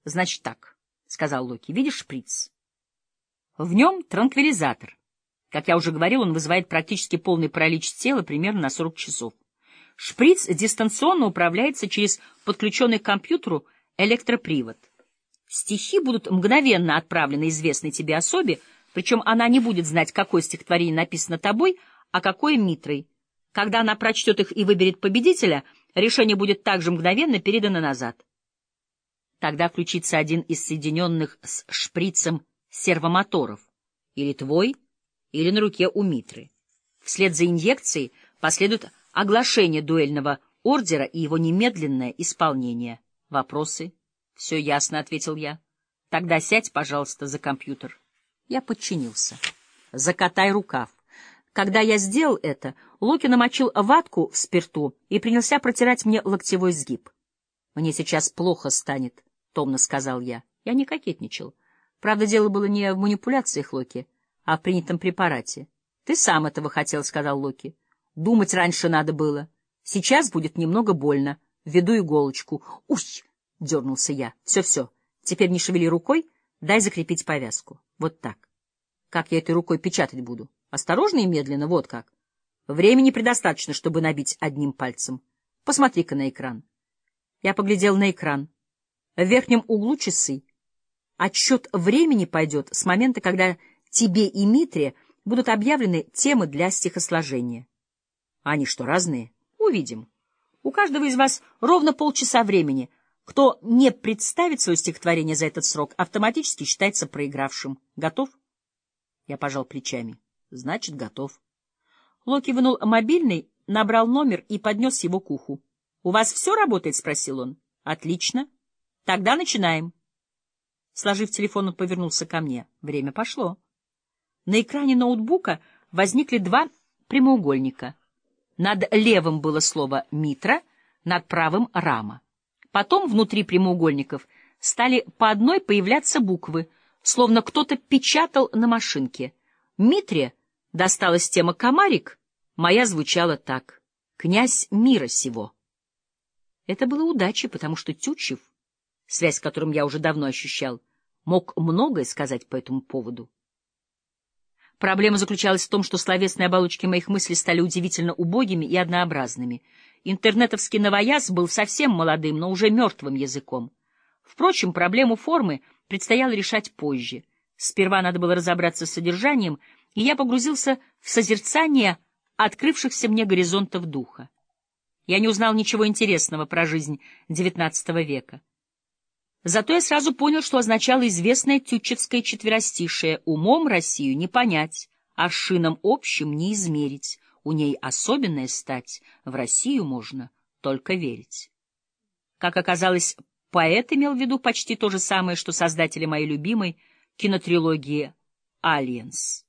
— Значит так, — сказал Локи. — Видишь шприц? В нем транквилизатор. Как я уже говорил, он вызывает практически полный паралич тела примерно на 40 часов. Шприц дистанционно управляется через подключенный к компьютеру электропривод. Стихи будут мгновенно отправлены известной тебе особе, причем она не будет знать, какое стихотворение написано тобой, а какое Митрой. Когда она прочтет их и выберет победителя, решение будет также мгновенно передано назад. Тогда включится один из соединенных с шприцем сервомоторов, или твой, или на руке у Митры. Вслед за инъекцией последует оглашение дуэльного ордера и его немедленное исполнение. Вопросы? Все ясно, — ответил я. Тогда сядь, пожалуйста, за компьютер. Я подчинился. Закатай рукав. Когда я сделал это, Луки намочил ватку в спирту и принялся протирать мне локтевой сгиб. «Мне сейчас плохо станет», — томно сказал я. Я не кокетничал. Правда, дело было не в манипуляциях Локи, а в принятом препарате. «Ты сам этого хотел», — сказал Локи. «Думать раньше надо было. Сейчас будет немного больно. Введу иголочку. Уй!» — дернулся я. «Все-все. Теперь не шевели рукой, дай закрепить повязку. Вот так. Как я этой рукой печатать буду? Осторожно и медленно, вот как. Времени предостаточно, чтобы набить одним пальцем. Посмотри-ка на экран». Я поглядел на экран. В верхнем углу часы. Отсчет времени пойдет с момента, когда тебе и Митре будут объявлены темы для стихосложения. Они что, разные? Увидим. У каждого из вас ровно полчаса времени. Кто не представит свое стихотворение за этот срок, автоматически считается проигравшим. Готов? Я пожал плечами. Значит, готов. Локи вынул мобильный, набрал номер и поднес его к уху. — У вас все работает? — спросил он. — Отлично. Тогда начинаем. Сложив телефон, он повернулся ко мне. Время пошло. На экране ноутбука возникли два прямоугольника. Над левым было слово «Митра», над правым — «Рама». Потом внутри прямоугольников стали по одной появляться буквы, словно кто-то печатал на машинке. «Митре» досталась тема «Комарик», моя звучала так «Князь мира сего». Это было удачей, потому что Тютчев, связь с которым я уже давно ощущал, мог многое сказать по этому поводу. Проблема заключалась в том, что словесные оболочки моих мыслей стали удивительно убогими и однообразными. Интернетовский новояз был совсем молодым, но уже мертвым языком. Впрочем, проблему формы предстояло решать позже. Сперва надо было разобраться с содержанием, и я погрузился в созерцание открывшихся мне горизонтов духа. Я не узнал ничего интересного про жизнь XIX века. Зато я сразу понял, что означало известное тютчевское четверостишее «Умом Россию не понять, а шином общим не измерить, у ней особенная стать, в Россию можно только верить». Как оказалось, поэт имел в виду почти то же самое, что создатели моей любимой кинотрилогии «Алиенс».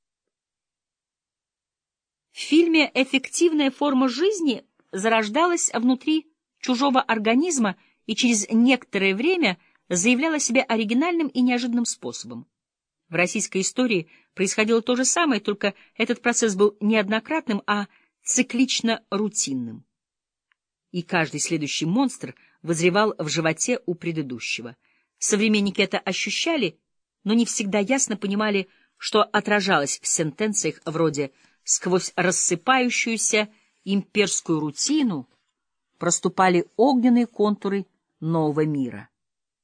В фильме «Эффективная форма жизни» зарождалась внутри чужого организма и через некоторое время — заявляла себя оригинальным и неожиданным способом. В российской истории происходило то же самое, только этот процесс был неоднократным, а циклично-рутинным. И каждый следующий монстр возревал в животе у предыдущего. Современники это ощущали, но не всегда ясно понимали, что отражалось в сентенциях вроде «сквозь рассыпающуюся имперскую рутину» проступали огненные контуры нового мира.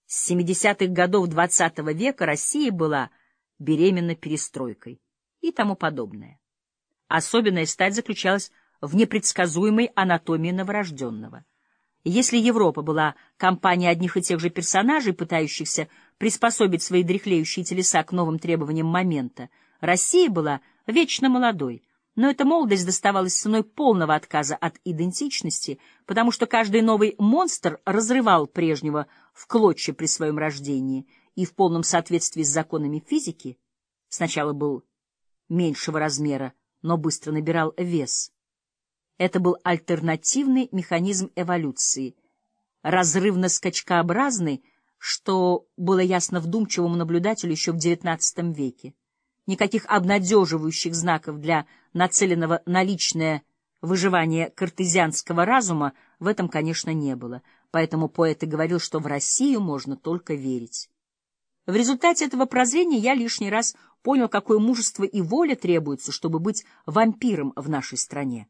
С 70-х годов XX -го века Россия была беременна перестройкой и тому подобное. Особенная стать заключалась в непредсказуемой анатомии новорожденного. Если Европа была компанией одних и тех же персонажей, пытающихся приспособить свои дряхлеющие телеса к новым требованиям момента, Россия была вечно молодой, но эта молодость доставалась ценой полного отказа от идентичности, потому что каждый новый монстр разрывал прежнего в клочья при своем рождении и в полном соответствии с законами физики сначала был меньшего размера, но быстро набирал вес. Это был альтернативный механизм эволюции, разрывно-скачкообразный, что было ясно вдумчивому наблюдателю еще в XIX веке. Никаких обнадеживающих знаков для нацеленного на личное выживание картезианского разума в этом, конечно, не было. поэтому поэт и говорил, что в Россию можно только верить. В результате этого прозрения я лишний раз понял, какое мужество и воля требуется, чтобы быть вампиром в нашей стране.